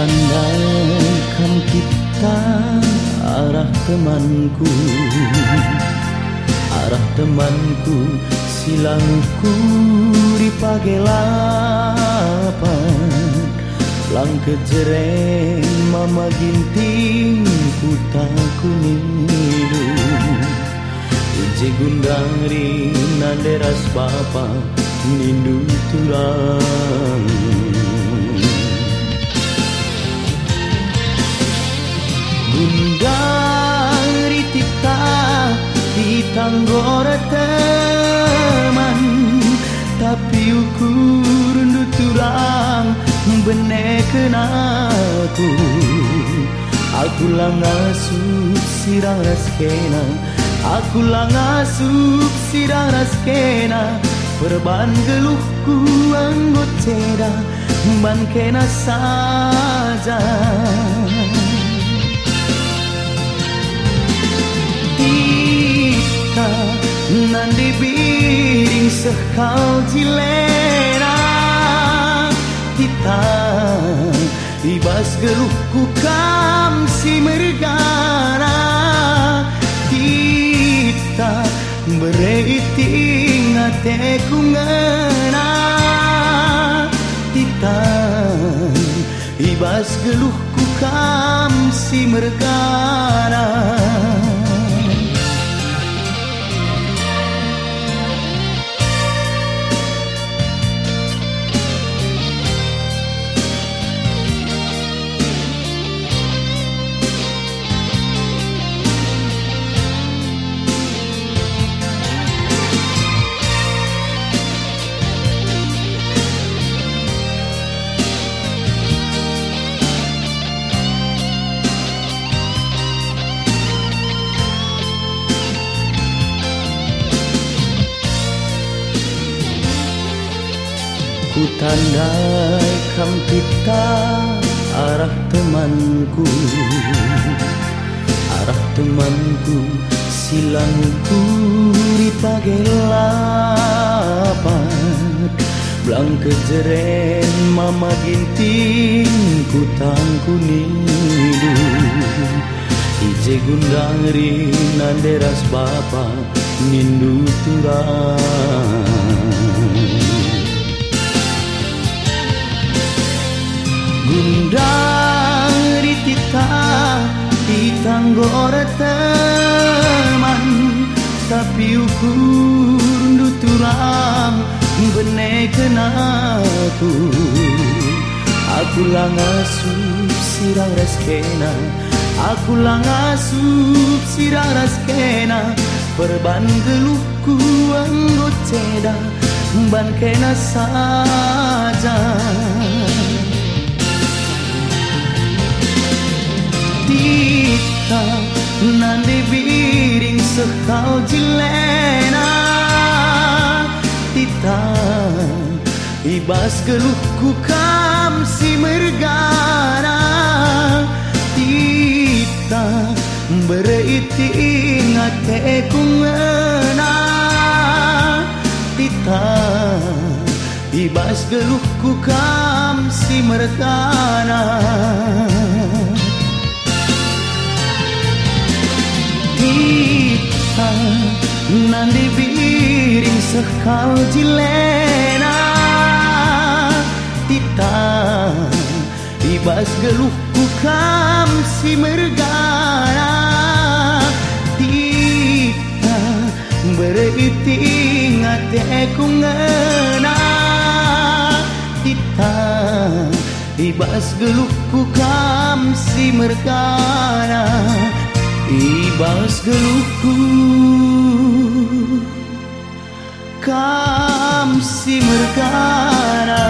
tandaikan kita arah temanku Arah temanku silangku di pagelapan Lang kejereng mama ginting tak kunilu Ije gundang rina deras bapa nindu turang Gundari tita ditanggora teman Tapi ukur turang beneken aku Aku lang asup sirang raskena Aku lang asup sirang raskena Perban geluhku anggot ceda Ban kena saja Nandi biring sekal jilena Kita ibas geluhku kam si mergana. Kita bereiting ateku ngena Kita ibas geluhku kam si mergana Ku tandaikan kita arah temanku. Arah temanku silangku di pagelapan. Belang kejeren mama ginting ku tangku nidu Ije gundang rina deras bapa nindu turang Gundari tita ditanggora teman. Tapi ukur turang beneken aku Aku lang asup sirang raskena. Aku lang asup sirang raskena. Perban geluhku anggot ceda Ban kena saja Tita nandi biring sekal jilena Tita ibas geluhku kam si mergana. Tita bereiti ingate ngena. Tita ibas geluhku kam si mergana nandi biring sekal jilena. Tita ibas geluhku kam si mergana. Tita bereiti ngateku ngena. Tita ibas geluhku kam si mergana. Ibas geluhku kam si merkana